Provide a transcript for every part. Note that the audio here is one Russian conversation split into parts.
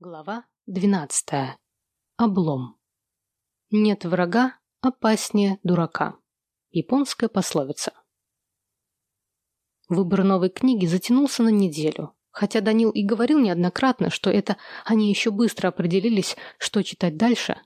Глава двенадцатая. Облом. Нет врага опаснее дурака. Японская пословица. Выбор новой книги затянулся на неделю. Хотя Данил и говорил неоднократно, что это они еще быстро определились, что читать дальше,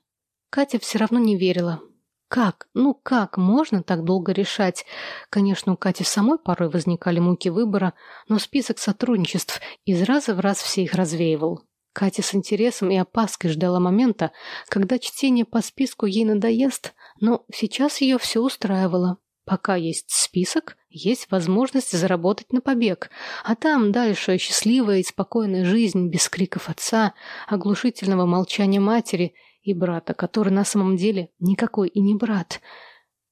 Катя все равно не верила. Как? Ну как можно так долго решать? Конечно, у Кати самой порой возникали муки выбора, но список сотрудничеств из раза в раз все их развеивал. Катя с интересом и опаской ждала момента, когда чтение по списку ей надоест, но сейчас ее все устраивало. Пока есть список, есть возможность заработать на побег, а там дальше счастливая и спокойная жизнь без криков отца, оглушительного молчания матери и брата, который на самом деле никакой и не брат.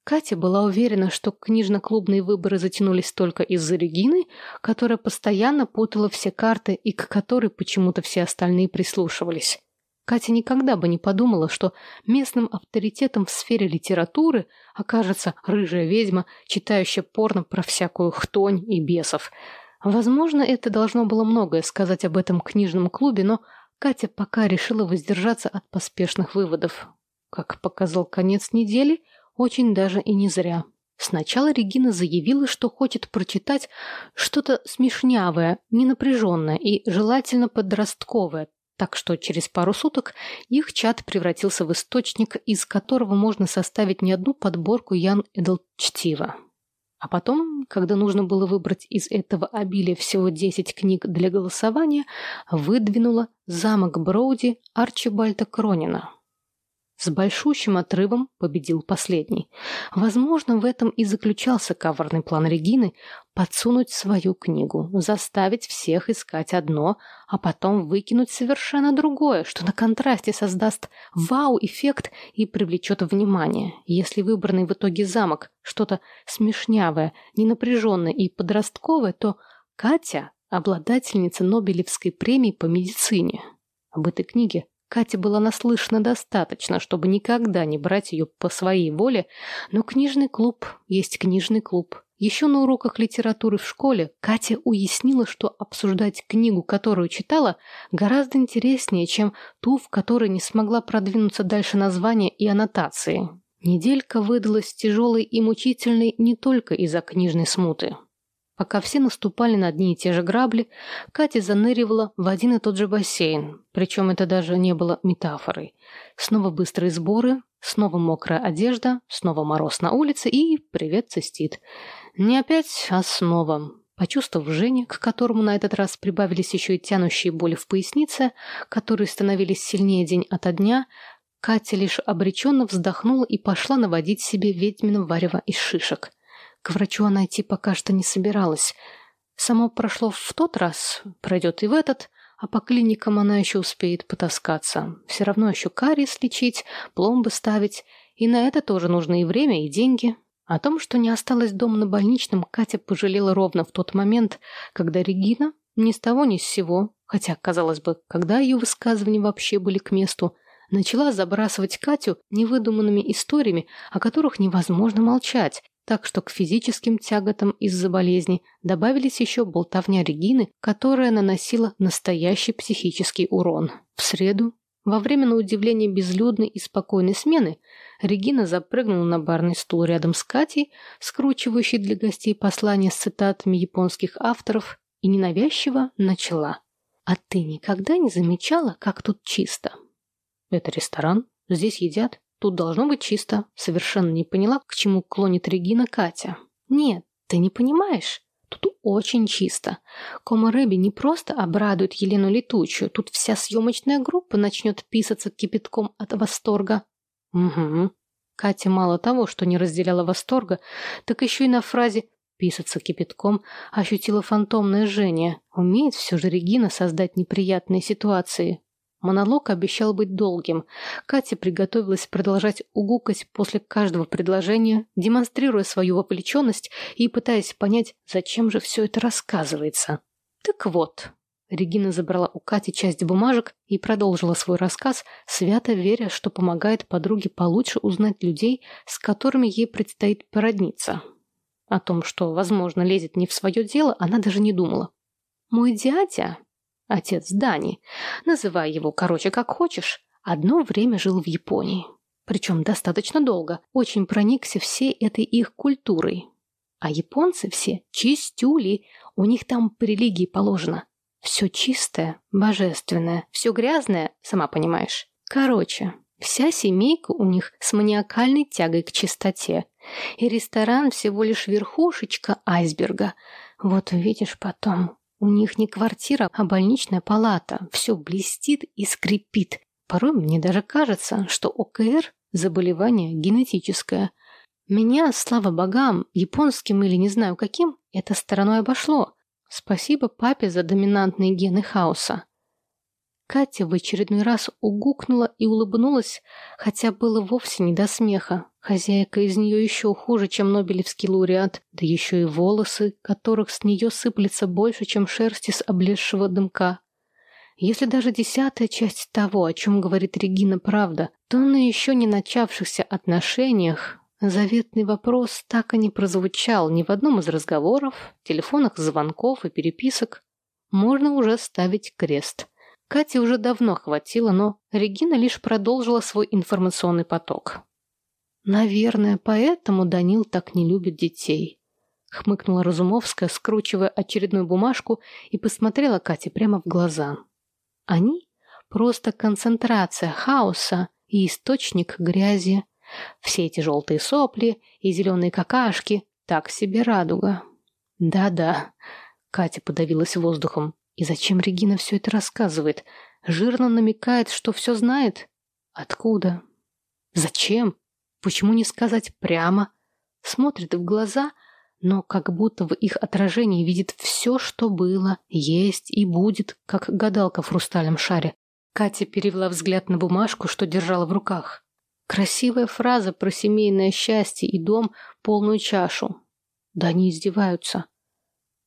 Катя была уверена, что книжно-клубные выборы затянулись только из-за Регины, которая постоянно путала все карты и к которой почему-то все остальные прислушивались. Катя никогда бы не подумала, что местным авторитетом в сфере литературы окажется рыжая ведьма, читающая порно про всякую хтонь и бесов. Возможно, это должно было многое сказать об этом книжном клубе, но Катя пока решила воздержаться от поспешных выводов. Как показал конец недели, очень даже и не зря. Сначала Регина заявила, что хочет прочитать что-то смешнявое, ненапряженное и желательно подростковое, так что через пару суток их чат превратился в источник, из которого можно составить не одну подборку Ян Эдл чтива. А потом, когда нужно было выбрать из этого обилия всего 10 книг для голосования, выдвинула «Замок Броуди» Арчибальда Кронина. С большущим отрывом победил последний. Возможно, в этом и заключался коварный план Регины подсунуть свою книгу, заставить всех искать одно, а потом выкинуть совершенно другое, что на контрасте создаст вау-эффект и привлечет внимание. Если выбранный в итоге замок что-то смешнявое, ненапряженное и подростковое, то Катя – обладательница Нобелевской премии по медицине. Об этой книге Кате была наслышана достаточно, чтобы никогда не брать ее по своей воле, но книжный клуб есть книжный клуб. Еще на уроках литературы в школе Катя уяснила, что обсуждать книгу, которую читала, гораздо интереснее, чем ту, в которой не смогла продвинуться дальше названия и аннотации. Неделька выдалась тяжелой и мучительной не только из-за книжной смуты. Пока все наступали на одни и те же грабли, Катя заныривала в один и тот же бассейн, причем это даже не было метафорой. Снова быстрые сборы, снова мокрая одежда, снова мороз на улице и привет цистит. Не опять, а снова. Почувствовав Жене, к которому на этот раз прибавились еще и тянущие боли в пояснице, которые становились сильнее день ото дня, Катя лишь обреченно вздохнула и пошла наводить себе ведьмино варево из шишек. К врачу она идти пока что не собиралась. Само прошло в тот раз, пройдет и в этот, а по клиникам она еще успеет потаскаться. Все равно еще кариес лечить, пломбы ставить, и на это тоже нужно и время, и деньги. О том, что не осталась дома на больничном, Катя пожалела ровно в тот момент, когда Регина ни с того ни с сего, хотя, казалось бы, когда ее высказывания вообще были к месту, начала забрасывать Катю невыдуманными историями, о которых невозможно молчать, так что к физическим тяготам из-за болезни добавились еще болтовня Регины, которая наносила настоящий психический урон. В среду, во время на удивление безлюдной и спокойной смены, Регина запрыгнула на барный стул рядом с Катей, скручивающей для гостей послания с цитатами японских авторов, и ненавязчиво начала. «А ты никогда не замечала, как тут чисто?» «Это ресторан. Здесь едят. Тут должно быть чисто. Совершенно не поняла, к чему клонит Регина Катя. Нет, ты не понимаешь. Тут очень чисто. Кома Рэби не просто обрадует Елену Летучую, тут вся съемочная группа начнет писаться кипятком от восторга. Угу. Катя мало того, что не разделяла восторга, так еще и на фразе «писаться кипятком» ощутила фантомное жжение. Умеет все же Регина создать неприятные ситуации. Монолог обещал быть долгим. Катя приготовилась продолжать угукать после каждого предложения, демонстрируя свою вовлеченность и пытаясь понять, зачем же все это рассказывается. Так вот, Регина забрала у Кати часть бумажек и продолжила свой рассказ, свято веря, что помогает подруге получше узнать людей, с которыми ей предстоит породниться. О том, что, возможно, лезет не в свое дело, она даже не думала. «Мой дядя отец Дани, называй его, короче, как хочешь, одно время жил в Японии. Причем достаточно долго, очень проникся всей этой их культурой. А японцы все чистюли, у них там по религии положено. Все чистое, божественное, все грязное, сама понимаешь. Короче, вся семейка у них с маниакальной тягой к чистоте. И ресторан всего лишь верхушечка айсберга. Вот увидишь потом. У них не квартира, а больничная палата. Все блестит и скрипит. Порой мне даже кажется, что ОКР – заболевание генетическое. Меня, слава богам, японским или не знаю каким, это стороной обошло. Спасибо папе за доминантные гены хаоса. Катя в очередной раз угукнула и улыбнулась, хотя было вовсе не до смеха. Хозяйка из нее еще хуже, чем Нобелевский лауреат, да еще и волосы, которых с нее сыплется больше, чем шерсти с облезшего дымка. Если даже десятая часть того, о чем говорит Регина, правда, то на еще не начавшихся отношениях заветный вопрос так и не прозвучал ни в одном из разговоров, телефонных звонков и переписок. Можно уже ставить крест – Кате уже давно хватило, но Регина лишь продолжила свой информационный поток. «Наверное, поэтому Данил так не любит детей», — хмыкнула Разумовская, скручивая очередную бумажку и посмотрела Кате прямо в глаза. «Они — просто концентрация хаоса и источник грязи. Все эти желтые сопли и зеленые какашки — так себе радуга». «Да-да», — Катя подавилась воздухом, и зачем Регина все это рассказывает? Жирно намекает, что все знает? Откуда? Зачем? Почему не сказать прямо? Смотрит в глаза, но как будто в их отражении видит все, что было, есть и будет, как гадалка в хрустальном шаре. Катя перевела взгляд на бумажку, что держала в руках. Красивая фраза про семейное счастье и дом, полную чашу. Да они издеваются.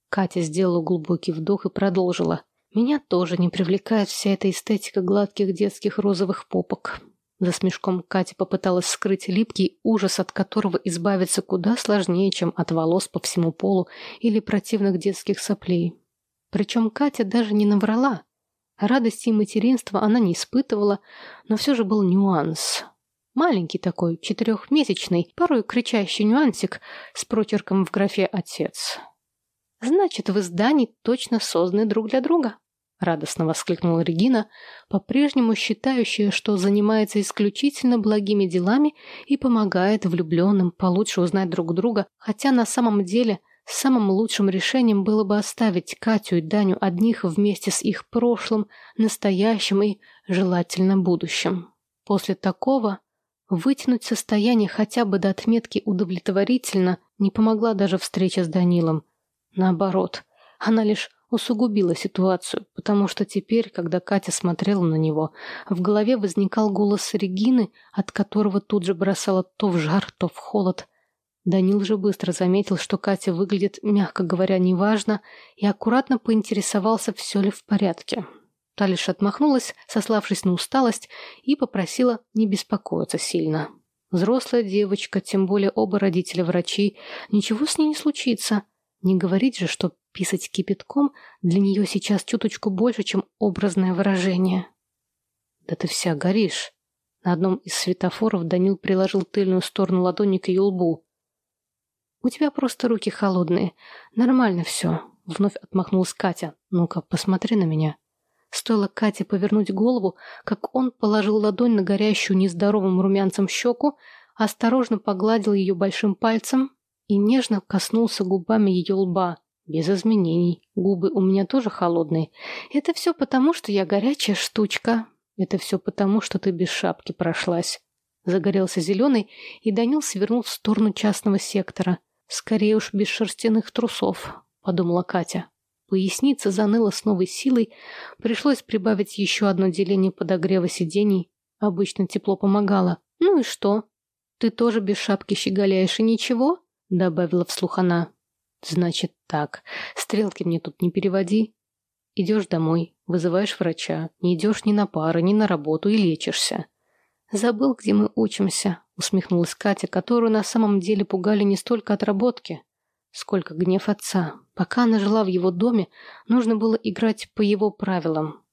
Катя сделала глубокий вдох и продолжила. «Меня тоже не привлекает вся эта эстетика гладких детских розовых попок». За смешком Катя попыталась скрыть липкий ужас, от которого избавиться куда сложнее, чем от волос по всему полу или противных детских соплей. Причем Катя даже не наврала. Радости и материнства она не испытывала, но все же был нюанс. Маленький такой, четырехмесячный, порой кричащий нюансик с прочерком в графе «Отец». Значит, вы с Даней точно созданы друг для друга. Радостно воскликнула Регина, по-прежнему считающая, что занимается исключительно благими делами и помогает влюбленным получше узнать друг друга, хотя на самом деле самым лучшим решением было бы оставить Катю и Даню одних вместе с их прошлым, настоящим и, желательно, будущим. После такого вытянуть состояние хотя бы до отметки удовлетворительно не помогла даже встреча с Данилом. Наоборот, она лишь усугубила ситуацию, потому что теперь, когда Катя смотрела на него, в голове возникал голос Регины, от которого тут же бросала то в жар, то в холод. Данил же быстро заметил, что Катя выглядит, мягко говоря, неважно, и аккуратно поинтересовался, все ли в порядке. Та лишь отмахнулась, сославшись на усталость, и попросила не беспокоиться сильно. Взрослая девочка, тем более оба родителя врачи, ничего с ней не случится. Не говорить же, что писать кипятком для нее сейчас чуточку больше, чем образное выражение. «Да ты вся горишь!» На одном из светофоров Данил приложил тыльную сторону ладони к ее лбу. «У тебя просто руки холодные. Нормально все», — вновь отмахнулась Катя. «Ну-ка, посмотри на меня». Стоило Кате повернуть голову, как он положил ладонь на горящую нездоровым румянцем щеку, осторожно погладил ее большим пальцем, и нежно коснулся губами ее лба. Без изменений. Губы у меня тоже холодные. Это все потому, что я горячая штучка. Это все потому, что ты без шапки прошлась. Загорелся зеленый, и Данил свернул в сторону частного сектора. Скорее уж без шерстяных трусов, подумала Катя. Поясница заныла с новой силой. Пришлось прибавить еще одно деление подогрева сидений. Обычно тепло помогало. Ну и что? Ты тоже без шапки щеголяешь и ничего? — добавила вслух она. «Значит так. Стрелки мне тут не переводи. Идешь домой, вызываешь врача, не идешь ни на пары, ни на работу и лечишься». «Забыл, где мы учимся», — усмехнулась Катя, которую на самом деле пугали не столько отработки. сколько гнев отца. Пока она жила в его доме, нужно было играть по его правилам.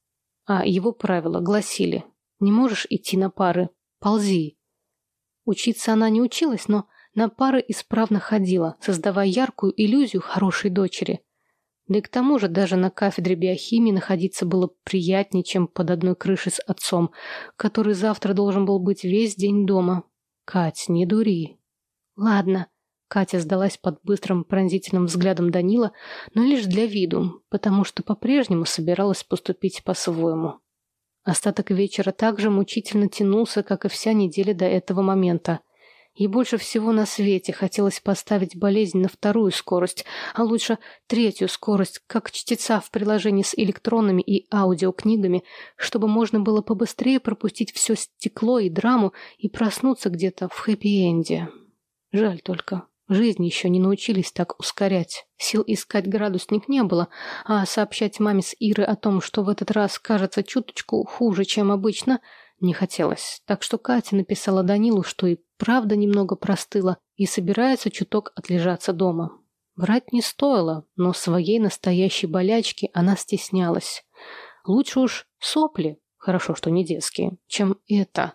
А его правила гласили «Не можешь идти на пары, ползи». Учиться она не училась, но на пары исправно ходила, создавая яркую иллюзию хорошей дочери. Да и к тому же даже на кафедре биохимии находиться было приятнее, чем под одной крышей с отцом, который завтра должен был быть весь день дома. «Кать, не дури». «Ладно», — Катя сдалась под быстрым пронзительным взглядом Данила, но лишь для виду, потому что по-прежнему собиралась поступить по-своему. Остаток вечера также мучительно тянулся, как и вся неделя до этого момента. Ей больше всего на свете хотелось поставить болезнь на вторую скорость, а лучше третью скорость, как чтеца в приложении с электронными и аудиокнигами, чтобы можно было побыстрее пропустить все стекло и драму и проснуться где-то в хэппи-энде. Жаль только. Жизнь еще не научились так ускорять. Сил искать градусник не было, а сообщать маме с Ирой о том, что в этот раз кажется чуточку хуже, чем обычно – не хотелось. Так что Катя написала Данилу, что и правда немного простыла и собирается чуток отлежаться дома. Врать не стоило, но своей настоящей болячки она стеснялась. Лучше уж сопли, хорошо, что не детские, чем это.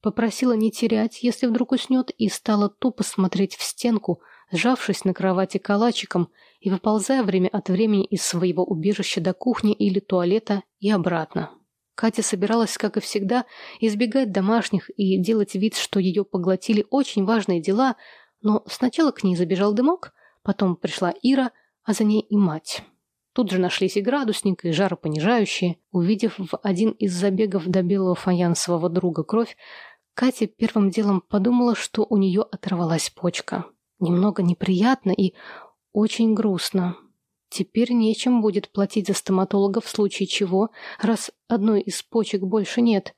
Попросила не терять, если вдруг уснет, и стала тупо смотреть в стенку, сжавшись на кровати калачиком и выползая время от времени из своего убежища до кухни или туалета и обратно. Катя собиралась, как и всегда, избегать домашних и делать вид, что ее поглотили очень важные дела, но сначала к ней забежал дымок, потом пришла Ира, а за ней и мать. Тут же нашлись и градусник, и жаропонижающие. Увидев в один из забегов до белого фаянсового друга кровь, Катя первым делом подумала, что у нее оторвалась почка. Немного неприятно и очень грустно. Теперь нечем будет платить за стоматолога в случае чего, раз одной из почек больше нет.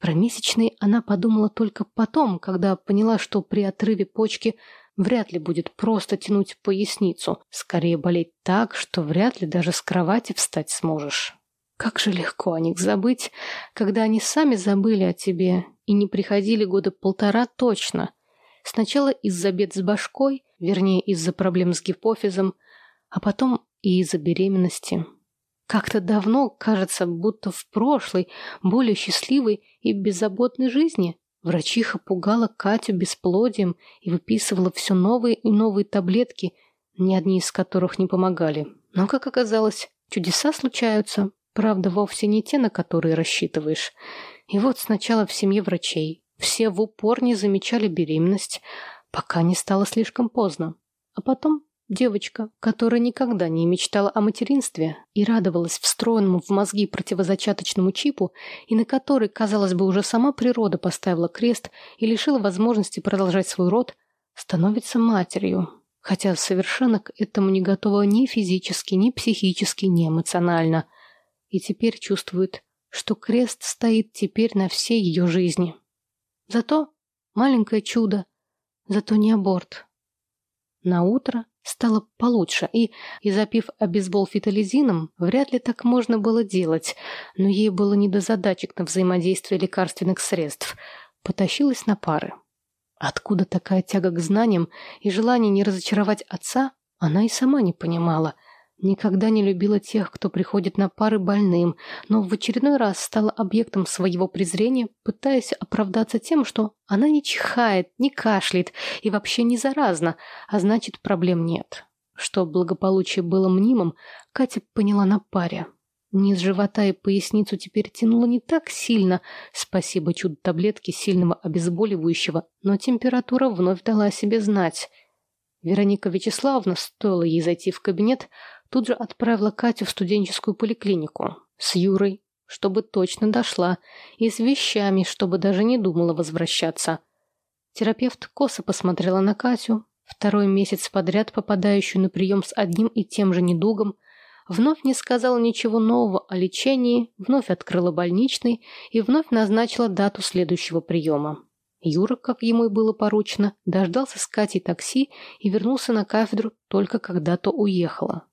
Про месячные она подумала только потом, когда поняла, что при отрыве почки вряд ли будет просто тянуть поясницу. Скорее болеть так, что вряд ли даже с кровати встать сможешь. Как же легко о них забыть, когда они сами забыли о тебе и не приходили года полтора точно. Сначала из-за бед с башкой, вернее, из-за проблем с гипофизом, а потом и из-за беременности. Как-то давно, кажется, будто в прошлой, более счастливой и беззаботной жизни, врачиха пугала Катю бесплодием и выписывала все новые и новые таблетки, ни одни из которых не помогали. Но, как оказалось, чудеса случаются, правда, вовсе не те, на которые рассчитываешь. И вот сначала в семье врачей все в упор не замечали беременность, пока не стало слишком поздно. А потом Девочка, которая никогда не мечтала о материнстве и радовалась встроенному в мозги противозачаточному чипу, и на который, казалось бы, уже сама природа поставила крест и лишила возможности продолжать свой род, становится матерью, хотя совершенно к этому не готова ни физически, ни психически, ни эмоционально, и теперь чувствует, что крест стоит теперь на всей ее жизни. Зато маленькое чудо, зато не аборт. На утро стало получше, и, и запив обезбол фитализином, вряд ли так можно было делать, но ей было не до задачек на взаимодействие лекарственных средств. Потащилась на пары. Откуда такая тяга к знаниям и желание не разочаровать отца, она и сама не понимала – Никогда не любила тех, кто приходит на пары больным, но в очередной раз стала объектом своего презрения, пытаясь оправдаться тем, что она не чихает, не кашляет и вообще не заразна, а значит проблем нет. Что благополучие было мнимым, Катя поняла на паре. Низ живота и поясницу теперь тянуло не так сильно, спасибо чудо таблетки сильного обезболивающего, но температура вновь дала о себе знать. Вероника Вячеславовна, стоило ей зайти в кабинет, тут же отправила Катю в студенческую поликлинику с Юрой, чтобы точно дошла, и с вещами, чтобы даже не думала возвращаться. Терапевт косо посмотрела на Катю, второй месяц подряд попадающую на прием с одним и тем же недугом, вновь не сказала ничего нового о лечении, вновь открыла больничный и вновь назначила дату следующего приема. Юра, как ему и было поручено, дождался с Катей такси и вернулся на кафедру только когда то уехала.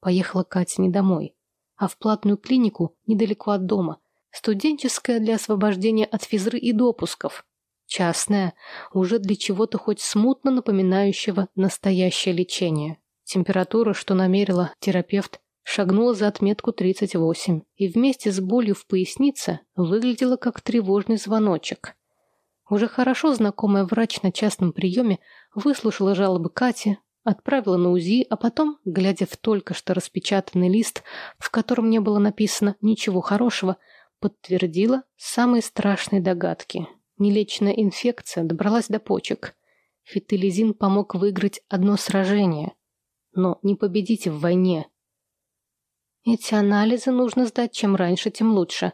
Поехала Катя не домой, а в платную клинику недалеко от дома, студенческая для освобождения от физры и допусков. частная, уже для чего-то хоть смутно напоминающего настоящее лечение. Температура, что намерила терапевт, шагнула за отметку 38 и вместе с болью в пояснице выглядела как тревожный звоночек. Уже хорошо знакомая врач на частном приеме выслушала жалобы Кати, отправила на УЗИ, а потом, глядя в только что распечатанный лист, в котором не было написано ничего хорошего, подтвердила самые страшные догадки. Нелечная инфекция добралась до почек. Фитилизин помог выиграть одно сражение. Но не победите в войне. Эти анализы нужно сдать чем раньше, тем лучше.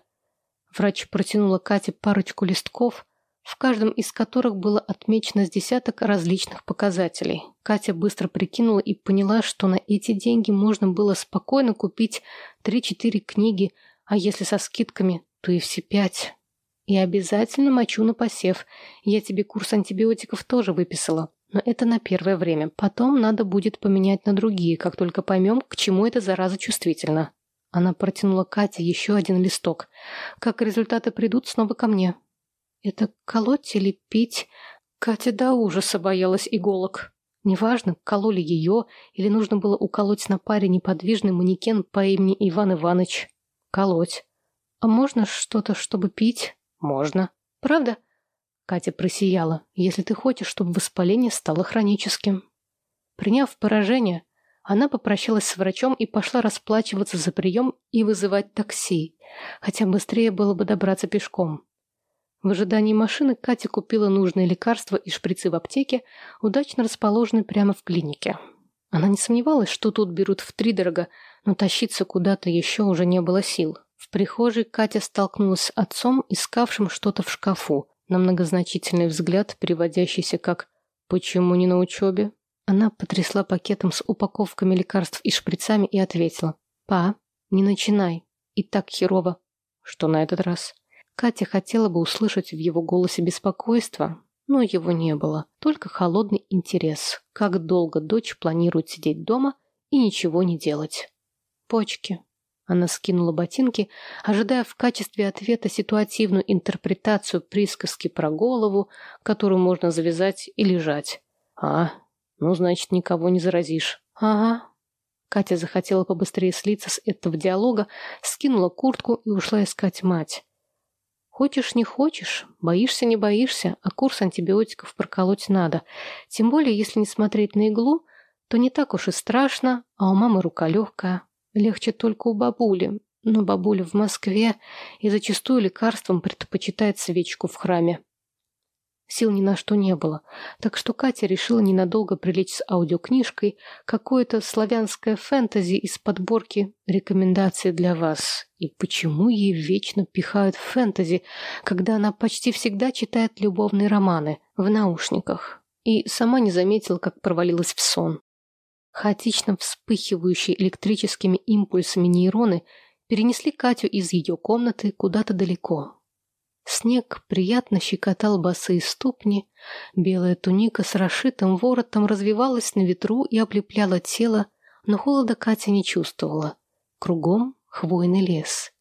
Врач протянула Кате парочку листков, в каждом из которых было отмечено с десяток различных показателей. Катя быстро прикинула и поняла, что на эти деньги можно было спокойно купить 3-4 книги, а если со скидками, то и все пять. И обязательно мочу на посев. Я тебе курс антибиотиков тоже выписала. Но это на первое время. Потом надо будет поменять на другие, как только поймем, к чему эта зараза чувствительна. Она протянула Кате еще один листок. Как результаты придут, снова ко мне. Это колоть или пить? Катя до ужаса боялась иголок. Неважно, кололи ее или нужно было уколоть на паре неподвижный манекен по имени Иван Иванович. Колоть. А можно что-то, чтобы пить? Можно. Правда? Катя просияла. Если ты хочешь, чтобы воспаление стало хроническим. Приняв поражение, она попрощалась с врачом и пошла расплачиваться за прием и вызывать такси, хотя быстрее было бы добраться пешком. В ожидании машины Катя купила нужные лекарства и шприцы в аптеке, удачно расположенной прямо в клинике. Она не сомневалась, что тут берут втридорого, но тащиться куда-то еще уже не было сил. В прихожей Катя столкнулась с отцом, искавшим что-то в шкафу, на многозначительный взгляд, переводящийся как «Почему не на учебе?». Она потрясла пакетом с упаковками лекарств и шприцами и ответила «Па, не начинай. И так херово». «Что на этот раз?» Катя хотела бы услышать в его голосе беспокойство, но его не было, только холодный интерес, как долго дочь планирует сидеть дома и ничего не делать. Почки. Она скинула ботинки, ожидая в качестве ответа ситуативную интерпретацию присказки про голову, которую можно завязать и лежать. А, ну, значит, никого не заразишь. Ага. Катя захотела побыстрее слиться с этого диалога, скинула куртку и ушла искать мать. Хочешь, не хочешь, боишься, не боишься, а курс антибиотиков проколоть надо. Тем более, если не смотреть на иглу, то не так уж и страшно, а у мамы рука легкая. Легче только у бабули. Но бабуля в Москве и зачастую лекарством предпочитает свечку в храме. Сил ни на что не было, так что Катя решила ненадолго прилечь с аудиокнижкой какое-то славянское фэнтези из подборки «Рекомендации для вас». И почему ей вечно пихают фэнтези, когда она почти всегда читает любовные романы в наушниках? И сама не заметила, как провалилась в сон. Хаотично вспыхивающие электрическими импульсами нейроны перенесли Катю из ее комнаты куда-то далеко, Снег приятно щекотал босые ступни, белая туника с расшитым воротом развивалась на ветру и облепляла тело, но холода Катя не чувствовала. Кругом хвойный лес.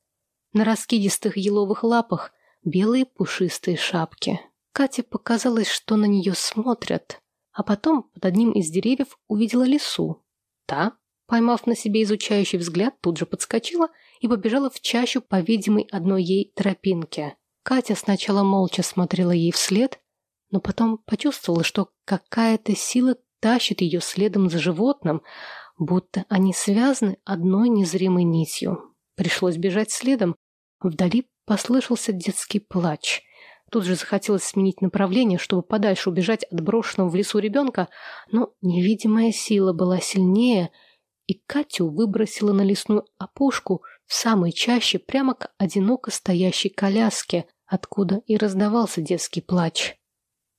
На раскидистых еловых лапах белые пушистые шапки. Кате показалось, что на нее смотрят, а потом под одним из деревьев увидела лису. Та, поймав на себе изучающий взгляд, тут же подскочила и побежала в чащу по видимой одной ей тропинке. Катя сначала молча смотрела ей вслед, но потом почувствовала, что какая-то сила тащит ее следом за животным, будто они связаны одной незримой нитью. Пришлось бежать следом. Вдали послышался детский плач. Тут же захотелось сменить направление, чтобы подальше убежать от брошенного в лесу ребенка, но невидимая сила была сильнее, и Катю выбросила на лесную опушку в самой чаще прямо к одиноко стоящей коляске, откуда и раздавался детский плач.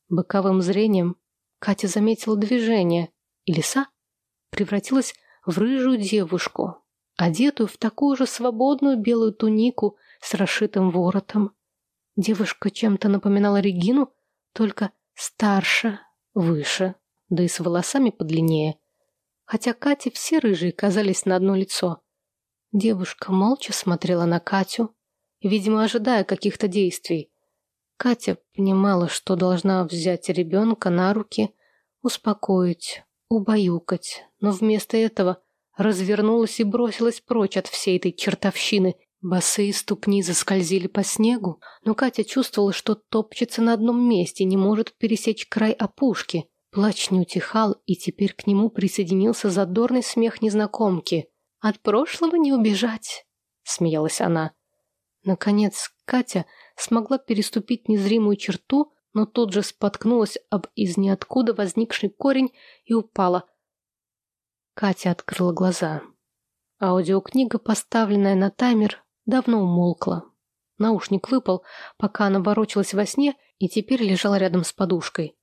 Боковым зрением Катя заметила движение, и лиса превратилась в рыжую девушку, одетую в такую же свободную белую тунику с расшитым воротом. Девушка чем-то напоминала Регину, только старше, выше, да и с волосами подлиннее. Хотя Кате все рыжие казались на одно лицо. Девушка молча смотрела на Катю, видимо, ожидая каких-то действий. Катя понимала, что должна взять ребенка на руки, успокоить, убаюкать, но вместо этого развернулась и бросилась прочь от всей этой чертовщины. Босые ступни заскользили по снегу, но Катя чувствовала, что топчется на одном месте, не может пересечь край опушки. Плач не утихал, и теперь к нему присоединился задорный смех незнакомки. «От прошлого не убежать», — смеялась она. Наконец Катя смогла переступить незримую черту, но тут же споткнулась об из ниоткуда возникший корень и упала. Катя открыла глаза. Аудиокнига, поставленная на таймер, давно умолкла. Наушник выпал, пока она ворочалась во сне и теперь лежала рядом с подушкой.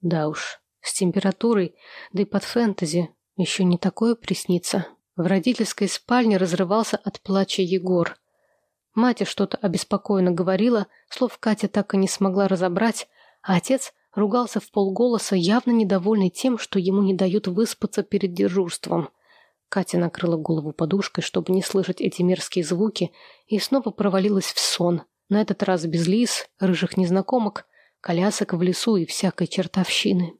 Да уж, с температурой, да и под фэнтези еще не такое приснится. В родительской спальне разрывался от плача Егор. Мать что-то обеспокоенно говорила, слов Катя так и не смогла разобрать, а отец ругался в полголоса, явно недовольный тем, что ему не дают выспаться перед дежурством. Катя накрыла голову подушкой, чтобы не слышать эти мерзкие звуки, и снова провалилась в сон, на этот раз без лис, рыжих незнакомок, колясок в лесу и всякой чертовщины.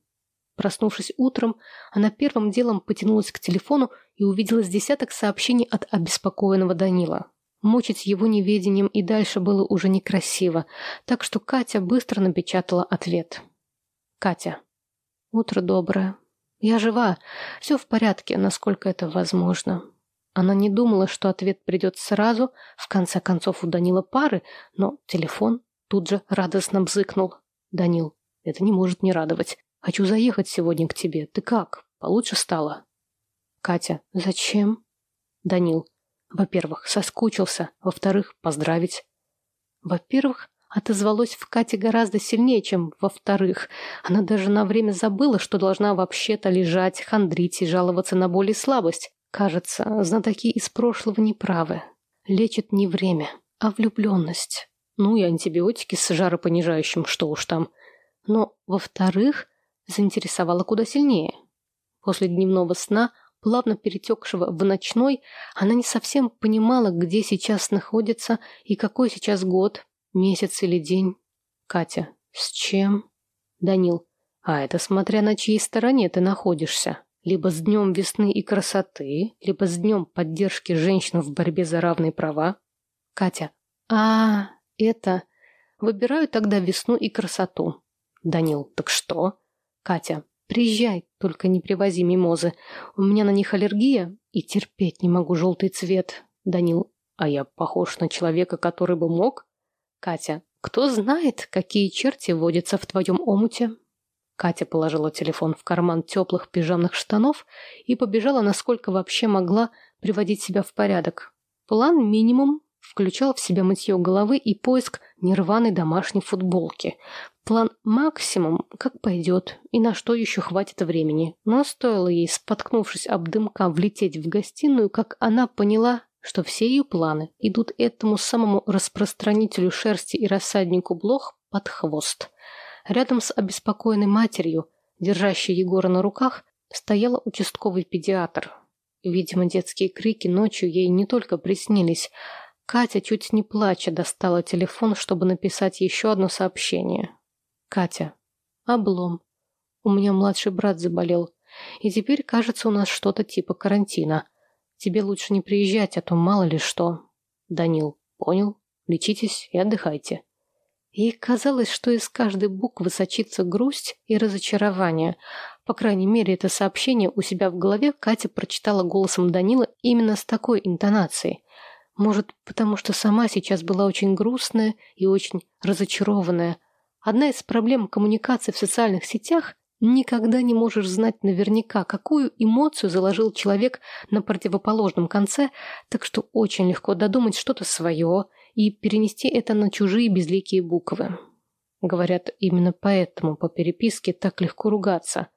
Проснувшись утром, она первым делом потянулась к телефону и увидела с десяток сообщений от обеспокоенного Данила. Мучить его неведением и дальше было уже некрасиво, так что Катя быстро напечатала ответ. «Катя, утро доброе. Я жива. Все в порядке, насколько это возможно». Она не думала, что ответ придет сразу, в конце концов у Данила пары, но телефон тут же радостно бзыкнул. «Данил, это не может не радовать. Хочу заехать сегодня к тебе. Ты как? Получше стало?» «Катя, зачем?» «Данил, во-первых, соскучился. Во-вторых, поздравить. Во-первых, отозвалось в Кате гораздо сильнее, чем во-вторых. Она даже на время забыла, что должна вообще-то лежать, хандрить и жаловаться на боль и слабость. Кажется, знатоки из прошлого неправы. Лечит не время, а влюбленность. Ну и антибиотики с жаропонижающим, что уж там. Но, во-вторых, заинтересовала куда сильнее. После дневного сна плавно перетекшего в ночной, она не совсем понимала, где сейчас находится и какой сейчас год, месяц или день. Катя. С чем? Данил. А это смотря на чьей стороне ты находишься. Либо с днем весны и красоты, либо с днем поддержки женщин в борьбе за равные права. Катя. А, это... Выбираю тогда весну и красоту. Данил. Так что? Катя. Приезжай, только не привози мимозы. У меня на них аллергия и терпеть не могу желтый цвет. Данил, а я похож на человека, который бы мог? Катя, кто знает, какие черти водятся в твоем омуте? Катя положила телефон в карман теплых пижамных штанов и побежала, насколько вообще могла, приводить себя в порядок. План минимум включал в себя мытье головы и поиск нерваной домашней футболки. План максимум, как пойдет, и на что еще хватит времени. Но стоило ей, споткнувшись об дымка, влететь в гостиную, как она поняла, что все ее планы идут этому самому распространителю шерсти и рассаднику блох под хвост. Рядом с обеспокоенной матерью, держащей Егора на руках, стояла участковый педиатр. Видимо, детские крики ночью ей не только приснились, Катя, чуть не плача, достала телефон, чтобы написать еще одно сообщение. «Катя, облом. У меня младший брат заболел, и теперь, кажется, у нас что-то типа карантина. Тебе лучше не приезжать, а то мало ли что». «Данил, понял? Лечитесь и отдыхайте». Ей казалось, что из каждой буквы сочится грусть и разочарование. По крайней мере, это сообщение у себя в голове Катя прочитала голосом Данила именно с такой интонацией. Может, потому что сама сейчас была очень грустная и очень разочарованная. Одна из проблем коммуникации в социальных сетях – никогда не можешь знать наверняка, какую эмоцию заложил человек на противоположном конце, так что очень легко додумать что-то свое и перенести это на чужие безликие буквы. Говорят, именно поэтому по переписке так легко ругаться.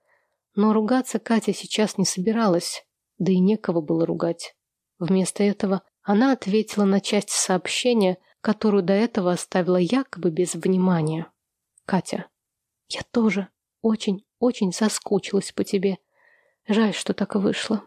Но ругаться Катя сейчас не собиралась, да и некого было ругать. Вместо этого она ответила на часть сообщения, которую до этого оставила якобы без внимания. «Катя, я тоже очень-очень соскучилась по тебе. Жаль, что так вышло.